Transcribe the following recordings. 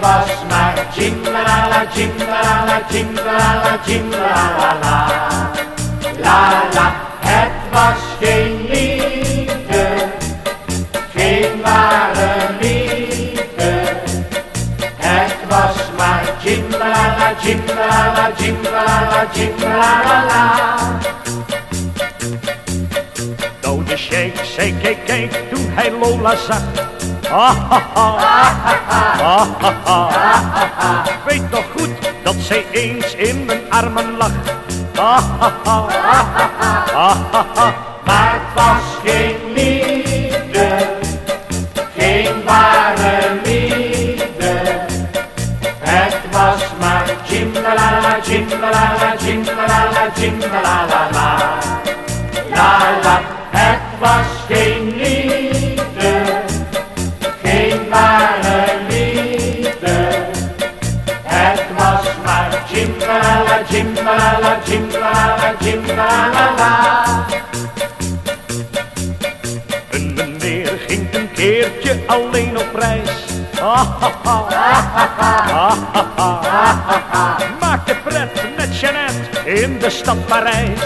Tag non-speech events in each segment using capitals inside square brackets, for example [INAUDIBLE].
was maar jinglala, jinglala, jinglala, jinglala. La la, het was geen liefde, geen ware liefde. Het was maar jinglala, jinglala, jinglala, jinglala. Nou de sheik zei kijk kijk toen hij Lola zag. [LAUGHS] Weet nog goed dat zij eens in mijn armen lag. [LAUGHS] Maar het was geen liefde, geen ware liefde. Het was maar jinglala, jinglala, jinglala, jinglala. La maar jinglala, jinglala, jinglala, jinglala. Een meneer ging een keertje alleen op reis. Maakte pret met Jeannette in de stad Parijs.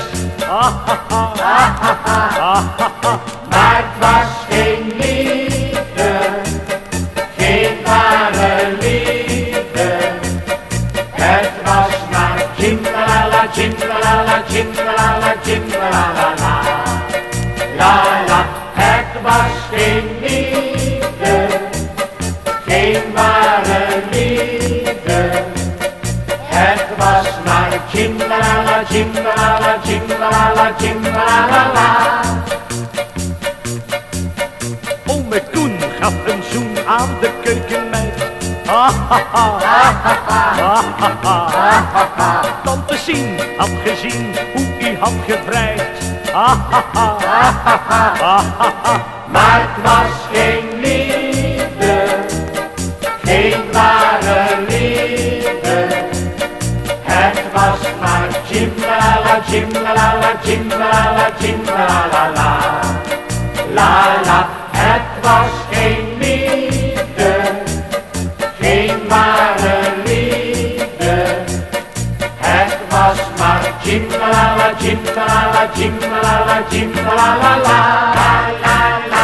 Jinglala, jinglala, jinglala. La la, het was geen liefde, geen ware liefde. Het was maar jinglala, jinglala, jinglala, jinglala. Ome Koen gaf een zoen aan de keukenmeid. Ha, ha. Ah, ha, ha. [LAUGHS] [LAUGHS] Tante Sien had gezien hoe hij had gevrijd. [LAUGHS] Maar het was geen liefde, geen ware liefde. Het was maar jinglala, jinglala, jinglala, jinglala. La la, het was Het was maar jinglala, jinglala, jinglala, jinglala. La la la la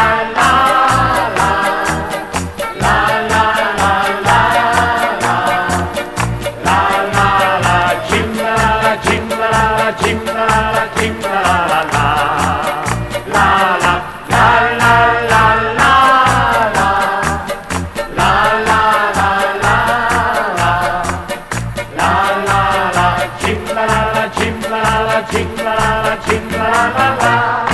la la, jinglala, jinglala, jinglala, jinglala la.